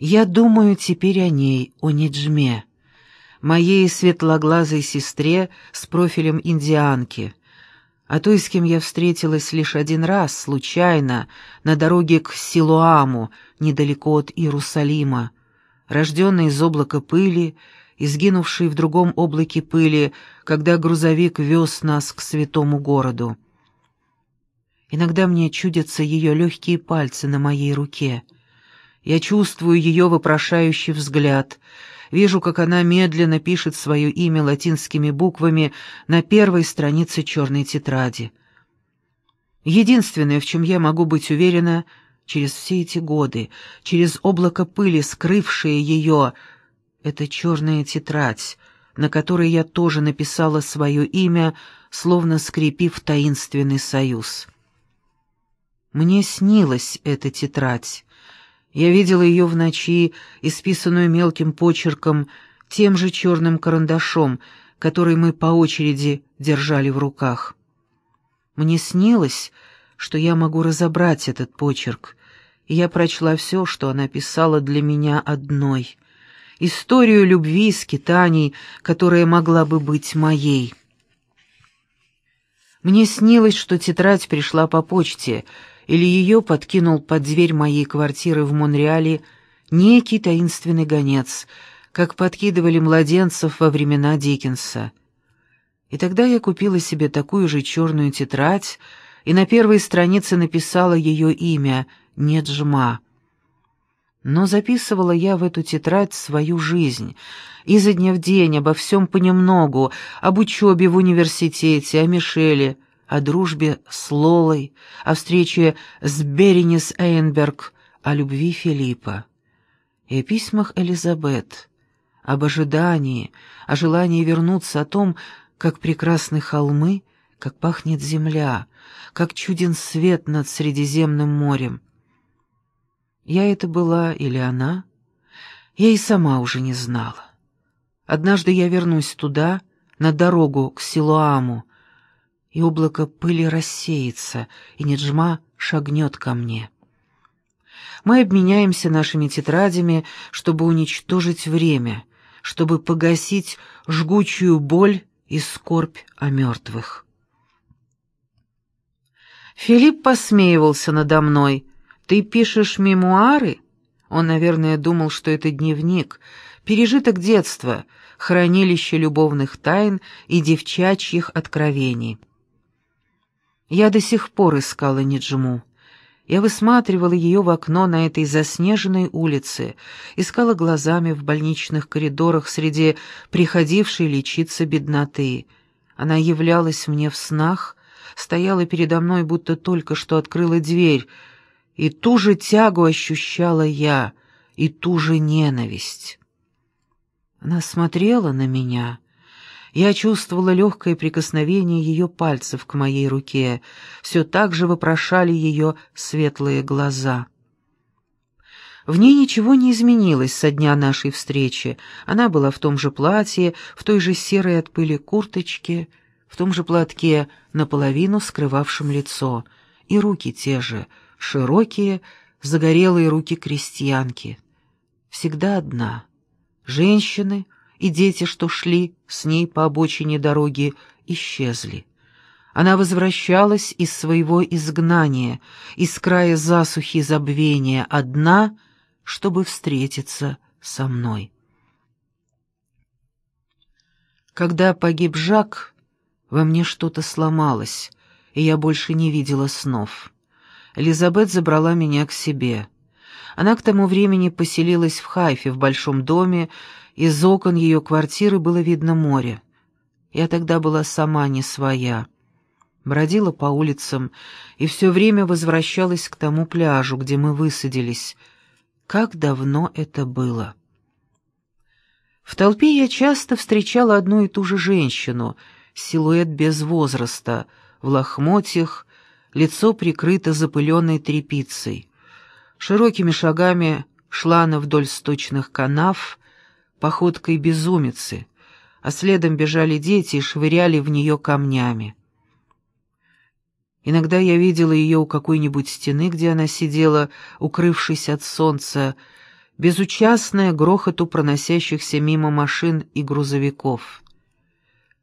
Я думаю теперь о ней, о Неджме, моей светлоглазой сестре с профилем индианки, а той, с кем я встретилась лишь один раз, случайно, на дороге к Силуаму, недалеко от Иерусалима, рожденной из облака пыли, изгинувшей в другом облаке пыли, когда грузовик вез нас к святому городу. Иногда мне чудятся ее легкие пальцы на моей руке. Я чувствую ее вопрошающий взгляд, вижу, как она медленно пишет свое имя латинскими буквами на первой странице черной тетради. Единственное, в чем я могу быть уверена, через все эти годы, через облако пыли, скрывшее ее, это черная тетрадь, на которой я тоже написала свое имя, словно скрепив таинственный союз. Мне снилась эта тетрадь. Я видела ее в ночи, исписанную мелким почерком, тем же черным карандашом, который мы по очереди держали в руках. Мне снилось, что я могу разобрать этот почерк, и я прочла все, что она писала для меня одной. Историю любви и скитаний, которая могла бы быть моей. Мне снилось, что тетрадь пришла по почте — или ее подкинул под дверь моей квартиры в Монреале некий таинственный гонец, как подкидывали младенцев во времена Диккенса. И тогда я купила себе такую же черную тетрадь и на первой странице написала ее имя Неджма. Но записывала я в эту тетрадь свою жизнь, изо дня в день, обо всем понемногу, об учебе в университете, о Мишеле — о дружбе с Лолой, о встрече с Беренис Эйнберг, о любви Филиппа. И о письмах Элизабет, об ожидании, о желании вернуться, о том, как прекрасны холмы, как пахнет земля, как чуден свет над Средиземным морем. Я это была или она? Я и сама уже не знала. Однажды я вернусь туда, на дорогу к Силуаму, и облако пыли рассеется, и Неджма шагнет ко мне. Мы обменяемся нашими тетрадями, чтобы уничтожить время, чтобы погасить жгучую боль и скорбь о мертвых. Филипп посмеивался надо мной. «Ты пишешь мемуары?» Он, наверное, думал, что это дневник, пережиток детства, хранилище любовных тайн и девчачьих откровений. Я до сих пор искала Ниджму. Я высматривала ее в окно на этой заснеженной улице, искала глазами в больничных коридорах среди приходившей лечиться бедноты. Она являлась мне в снах, стояла передо мной, будто только что открыла дверь, и ту же тягу ощущала я, и ту же ненависть. Она смотрела на меня, я чувствовала легкое прикосновение ее пальцев к моей руке. Все так же вопрошали ее светлые глаза. В ней ничего не изменилось со дня нашей встречи. Она была в том же платье, в той же серой от пыли курточке, в том же платке, наполовину скрывавшем лицо. И руки те же, широкие, загорелые руки крестьянки. Всегда одна. Женщины — и дети, что шли с ней по обочине дороги, исчезли. Она возвращалась из своего изгнания, из края засухи забвения, одна, чтобы встретиться со мной. Когда погиб Жак, во мне что-то сломалось, и я больше не видела снов. Элизабет забрала меня к себе. Она к тому времени поселилась в Хайфе, в большом доме, из окон ее квартиры было видно море. Я тогда была сама не своя. Бродила по улицам и все время возвращалась к тому пляжу, где мы высадились. Как давно это было! В толпе я часто встречала одну и ту же женщину, силуэт без возраста, в лохмотьях, лицо прикрыто запыленной тряпицей. Широкими шагами шла она вдоль сточных канав, походкой безумицы, а следом бежали дети и швыряли в нее камнями. Иногда я видела ее у какой-нибудь стены, где она сидела, укрывшись от солнца, безучастная грохоту проносящихся мимо машин и грузовиков.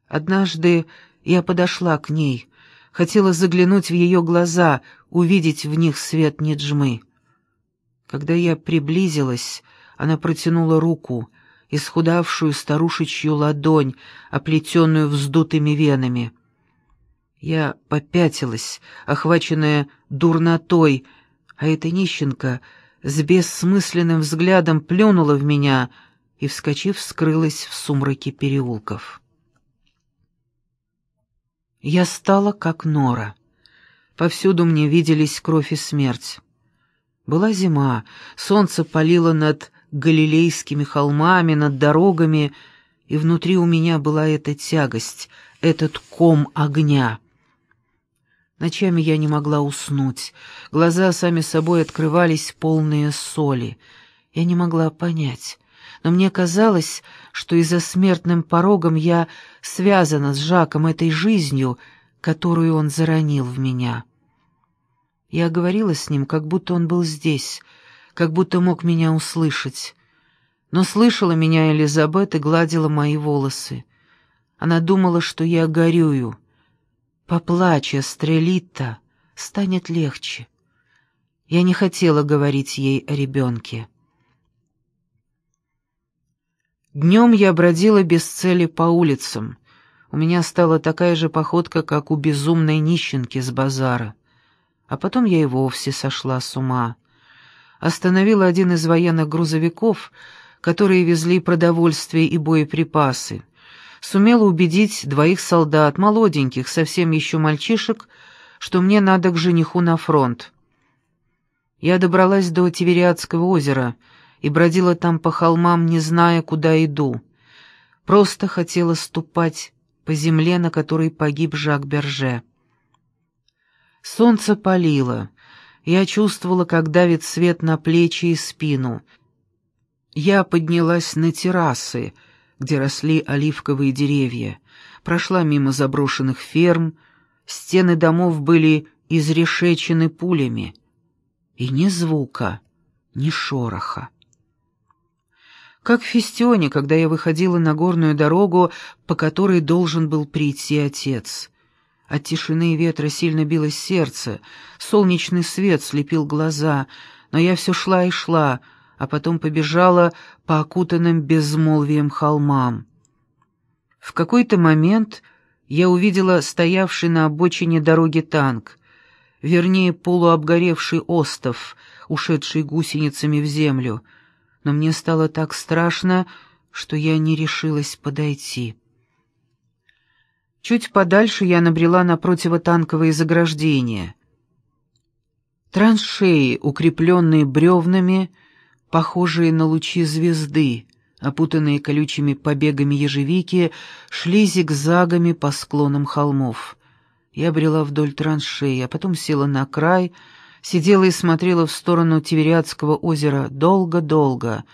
Однажды я подошла к ней, хотела заглянуть в ее глаза, увидеть в них свет Неджмы. Когда я приблизилась, она протянула руку, исхудавшую старушечью ладонь, оплетенную вздутыми венами. Я попятилась, охваченная дурнотой, а эта нищенка с бессмысленным взглядом плюнула в меня и, вскочив, скрылась в сумраке переулков. Я стала как нора. Повсюду мне виделись кровь и смерть. Была зима, солнце палило над галилейскими холмами, над дорогами, и внутри у меня была эта тягость, этот ком огня. Ночами я не могла уснуть, глаза сами собой открывались полные соли. Я не могла понять, но мне казалось, что и за смертным порогом я связана с Жаком этой жизнью, которую он заронил в меня. Я говорила с ним, как будто он был здесь, как будто мог меня услышать. Но слышала меня Элизабет и гладила мои волосы. Она думала, что я горюю. Поплачь, Астрелита, станет легче. Я не хотела говорить ей о ребенке. Днем я бродила без цели по улицам. У меня стала такая же походка, как у безумной нищенки с базара. А потом я и вовсе сошла с ума. Остановила один из военных грузовиков, которые везли продовольствие и боеприпасы. Сумела убедить двоих солдат, молоденьких, совсем еще мальчишек, что мне надо к жениху на фронт. Я добралась до Тивериадского озера — и бродила там по холмам, не зная, куда иду. Просто хотела ступать по земле, на которой погиб Жак Берже. Солнце палило. Я чувствовала, как давит свет на плечи и спину. Я поднялась на террасы, где росли оливковые деревья, прошла мимо заброшенных ферм, стены домов были изрешечены пулями. И ни звука, ни шороха как в Фестионе, когда я выходила на горную дорогу, по которой должен был прийти отец. От тишины и ветра сильно билось сердце, солнечный свет слепил глаза, но я все шла и шла, а потом побежала по окутанным безмолвием холмам. В какой-то момент я увидела стоявший на обочине дороги танк, вернее, полуобгоревший остов, ушедший гусеницами в землю — но мне стало так страшно, что я не решилась подойти. Чуть подальше я набрела на противотанковые заграждения. Траншеи, укрепленные бревнами, похожие на лучи звезды, опутанные колючими побегами ежевики, шли зигзагами по склонам холмов. Я брела вдоль траншеи, а потом села на край — Сидела и смотрела в сторону Тивериадского озера долго-долго.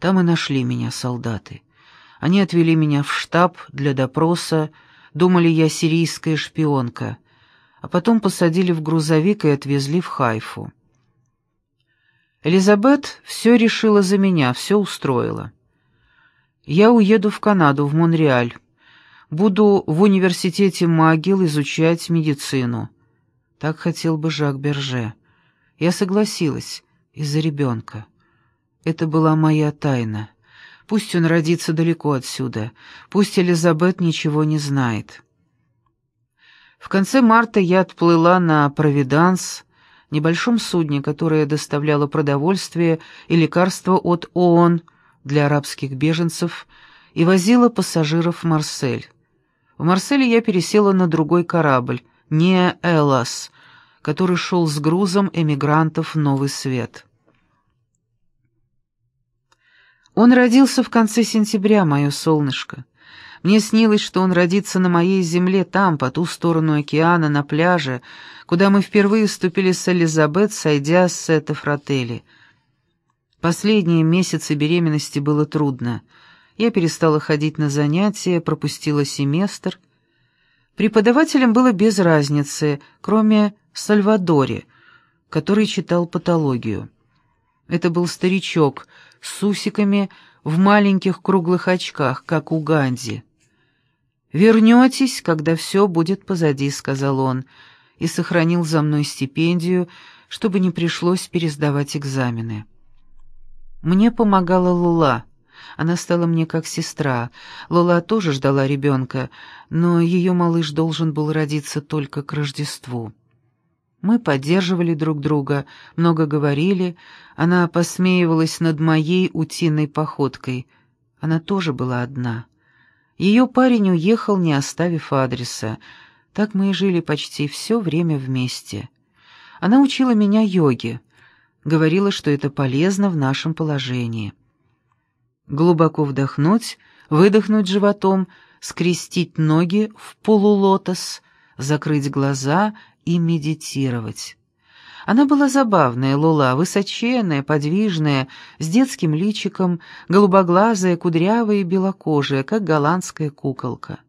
Там и нашли меня солдаты. Они отвели меня в штаб для допроса, думали, я сирийская шпионка, а потом посадили в грузовик и отвезли в Хайфу. Элизабет все решила за меня, все устроила. Я уеду в Канаду, в Монреаль. Буду в университете МcGill изучать медицину. Так хотел бы Жак Берже. Я согласилась из-за ребенка. Это была моя тайна. Пусть он родится далеко отсюда, пусть Элизабет ничего не знает. В конце марта я отплыла на «Провиданс», небольшом судне, которое доставляло продовольствие и лекарства от ООН для арабских беженцев и возила пассажиров в Марсель. В Марселе я пересела на другой корабль, не «Элас», который шел с грузом эмигрантов в Новый Свет. Он родился в конце сентября, мое солнышко. Мне снилось, что он родится на моей земле там, по ту сторону океана, на пляже, куда мы впервые вступили с Элизабет, сойдя с Сета. Последние месяцы беременности было трудно. Я перестала ходить на занятия, пропустила семестр. Преподавателям было без разницы, кроме Сальвадоре, который читал патологию. Это был старичок с усиками в маленьких круглых очках, как у Ганди. «Вернетесь, когда все будет позади», — сказал он, и сохранил за мной стипендию, чтобы не пришлось пересдавать экзамены. Мне помогала Лула. Она стала мне как сестра. Лула тоже ждала ребенка, но ее малыш должен был родиться только к Рождеству. Мы поддерживали друг друга, много говорили. Она посмеивалась над моей утиной походкой. Она тоже была одна. Ее парень уехал, не оставив адреса. Так мы и жили почти все время вместе. Она учила меня йоге. Говорила, что это полезно в нашем положении. Глубоко вдохнуть, выдохнуть животом, скрестить ноги в полулотос, закрыть глаза и медитировать. Она была забавная, Лула, высоченная, подвижная, с детским личиком, голубоглазая, кудрявая и белокожая, как голландская куколка.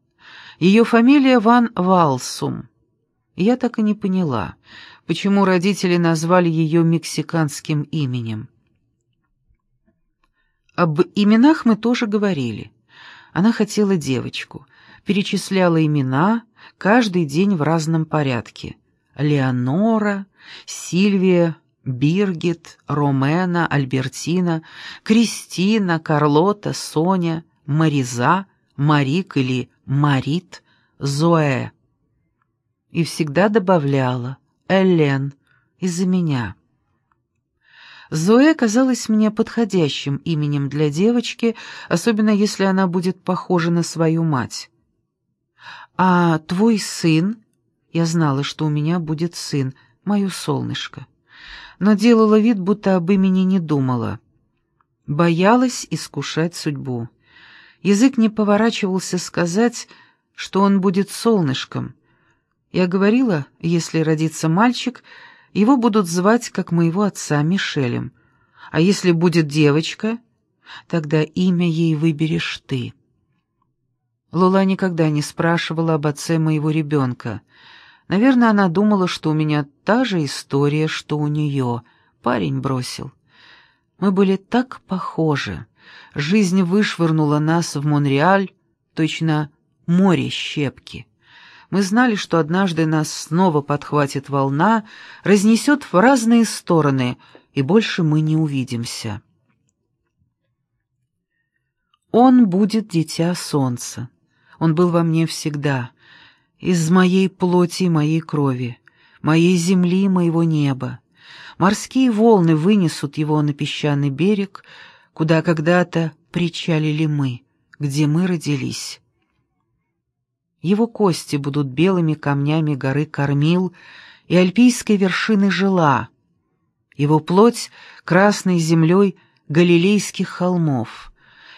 Ее фамилия Ван Валсум. Я так и не поняла, почему родители назвали ее мексиканским именем. Об именах мы тоже говорили. Она хотела девочку, перечисляла имена, каждый день в разном порядке — Леонора, Сильвия, Биргит, Ромена, Альбертина, Кристина, Карлота, Соня, Мариза, Марик или Марит, Зоэ. И всегда добавляла «Элен» из-за меня. Зоэ казалась мне подходящим именем для девочки, особенно если она будет похожа на свою мать. «А твой сын?» Я знала, что у меня будет сын, мое солнышко. Но делала вид, будто об имени не думала. Боялась искушать судьбу. Язык не поворачивался сказать, что он будет солнышком. Я говорила, если родится мальчик, его будут звать, как моего отца, Мишелем. А если будет девочка, тогда имя ей выберешь ты. Лула никогда не спрашивала об отце моего ребенка — Наверное, она думала, что у меня та же история, что у нее. Парень бросил. Мы были так похожи. Жизнь вышвырнула нас в Монреаль, точно море щепки. Мы знали, что однажды нас снова подхватит волна, разнесет в разные стороны, и больше мы не увидимся. Он будет дитя солнца. Он был во мне всегда — из моей плоти и моей крови, моей земли и моего неба. Морские волны вынесут его на песчаный берег, куда когда-то причалили мы, где мы родились. Его кости будут белыми камнями горы Кормил и альпийской вершины Жила, его плоть — красной землей галилейских холмов,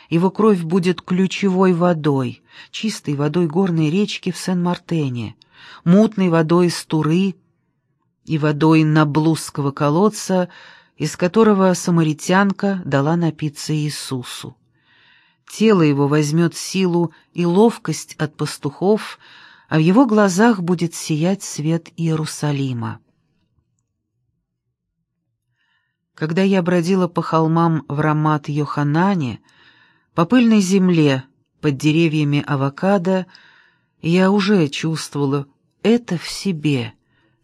его кровь будет ключевой водой, чистой водой горной речки в Сен-Мартене, мутной водой из Туры и водой Наблузского колодца, из которого самаритянка дала напиться Иисусу. Тело его возьмет силу и ловкость от пастухов, а в его глазах будет сиять свет Иерусалима. Когда я бродила по холмам в Рамат-Йоханане, по пыльной земле, под деревьями авокадо, я уже чувствовала это в себе,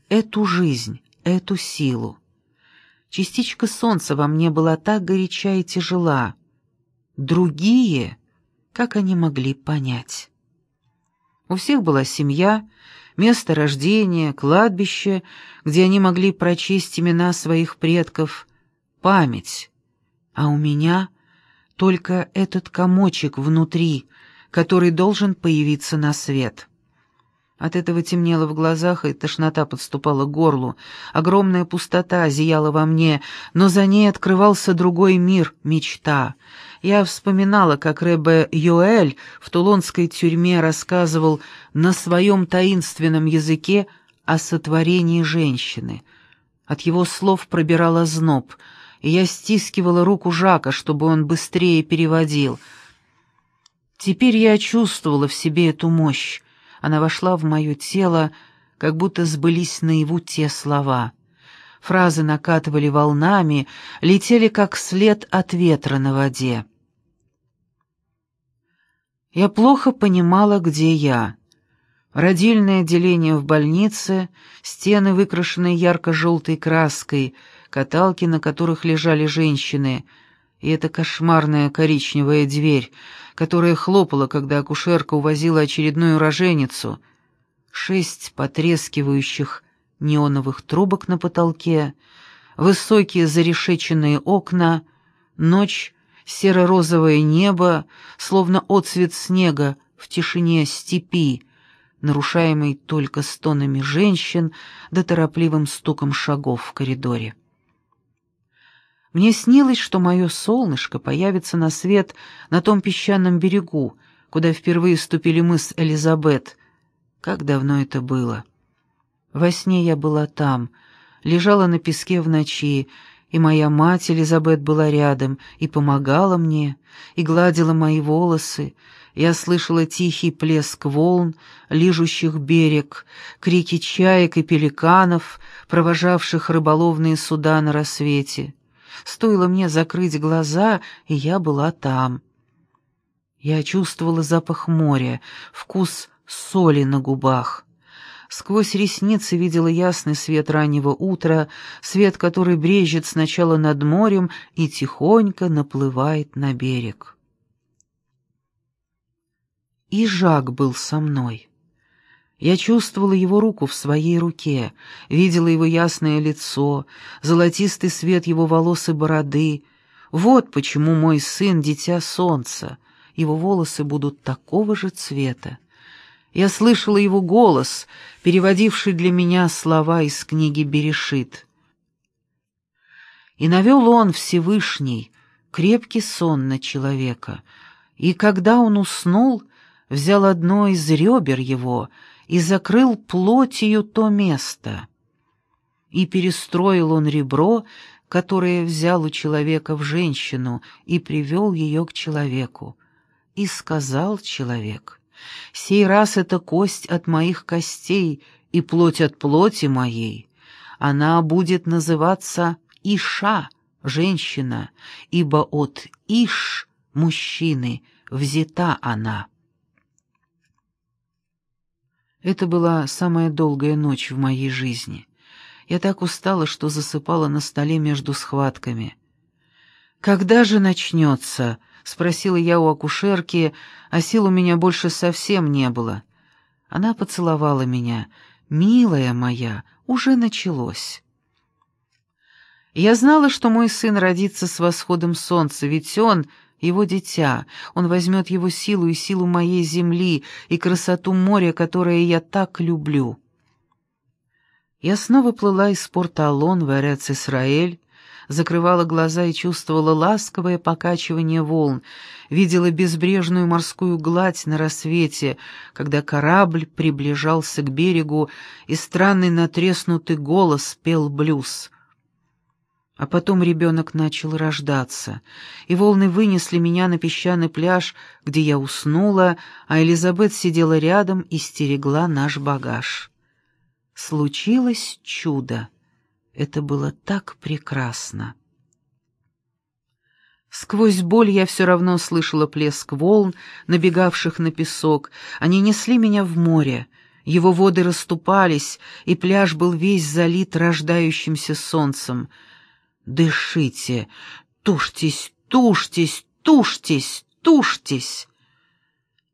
эту жизнь, эту силу. Частичка солнца во мне была так горяча и тяжела. Другие, как они могли понять? У всех была семья, место рождения, кладбище, где они могли прочесть имена своих предков, память. А у меня только этот комочек внутри, который должен появиться на свет. От этого темнело в глазах, и тошнота подступала к горлу. Огромная пустота зияла во мне, но за ней открывался другой мир, мечта. Я вспоминала, как Рэбе Йоэль в тулонской тюрьме рассказывал на своем таинственном языке о сотворении женщины. От его слов пробирала зноб — я стискивала руку Жака, чтобы он быстрее переводил. Теперь я чувствовала в себе эту мощь. Она вошла в мое тело, как будто сбылись наяву те слова. Фразы накатывали волнами, летели как след от ветра на воде. Я плохо понимала, где я. Родильное отделение в больнице, стены, выкрашенные ярко-желтой краской, каталки, на которых лежали женщины, и эта кошмарная коричневая дверь, которая хлопала, когда акушерка увозила очередную роженицу, шесть потрескивающих неоновых трубок на потолке, высокие зарешеченные окна, ночь, серо-розовое небо, словно отцвет снега в тишине степи, нарушаемый только стонами женщин да торопливым стуком шагов в коридоре. Мне снилось, что мое солнышко появится на свет на том песчаном берегу, куда впервые ступили мы с Элизабет. Как давно это было? Во сне я была там, лежала на песке в ночи, и моя мать Элизабет была рядом и помогала мне, и гладила мои волосы, я слышала тихий плеск волн, лижущих берег, крики чаек и пеликанов, провожавших рыболовные суда на рассвете. Стоило мне закрыть глаза, и я была там. Я чувствовала запах моря, вкус соли на губах. Сквозь ресницы видела ясный свет раннего утра, свет, который брежет сначала над морем и тихонько наплывает на берег. И Жак был со мной. Я чувствовала его руку в своей руке, видела его ясное лицо, золотистый свет его волос и бороды. Вот почему мой сын — дитя солнца, его волосы будут такого же цвета. Я слышала его голос, переводивший для меня слова из книги Берешит. И навел он Всевышний крепкий сон на человека, и когда он уснул — взял одно из ребер его и закрыл плотью то место. И перестроил он ребро, которое взял у человека в женщину, и привел ее к человеку. И сказал человек, «Сей раз это кость от моих костей и плоть от плоти моей. Она будет называться Иша, женщина, ибо от Иш, мужчины, взята она». Это была самая долгая ночь в моей жизни. Я так устала, что засыпала на столе между схватками. «Когда же начнется?» — спросила я у акушерки, а сил у меня больше совсем не было. Она поцеловала меня. «Милая моя, уже началось». Я знала, что мой сын родится с восходом солнца, ведь он его дитя, он возьмет его силу и силу моей земли и красоту моря, которое я так люблю. Я снова плыла из порта Алон в Эрец Исраэль, закрывала глаза и чувствовала ласковое покачивание волн, видела безбрежную морскую гладь на рассвете, когда корабль приближался к берегу, и странный натреснутый голос пел блюз. А потом ребенок начал рождаться, и волны вынесли меня на песчаный пляж, где я уснула, а Элизабет сидела рядом и стерегла наш багаж. Случилось чудо. Это было так прекрасно. Сквозь боль я все равно слышала плеск волн, набегавших на песок. Они несли меня в море. Его воды расступались, и пляж был весь залит рождающимся солнцем — Дышите, тушьтесь, тушьтесь, тушьтесь, тушьтесь.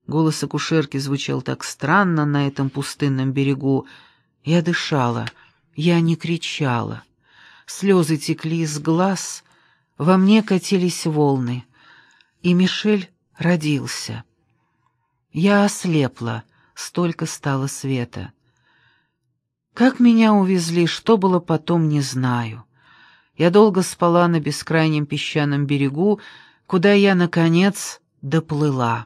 Голос акушерки звучал так странно на этом пустынном берегу. Я дышала, я не кричала. Слезы текли из глаз, во мне катились волны. И Мишель родился. Я ослепла, столько стало света. Как меня увезли, что было потом, не знаю. Я долго спала на бескрайнем песчаном берегу, куда я, наконец, доплыла.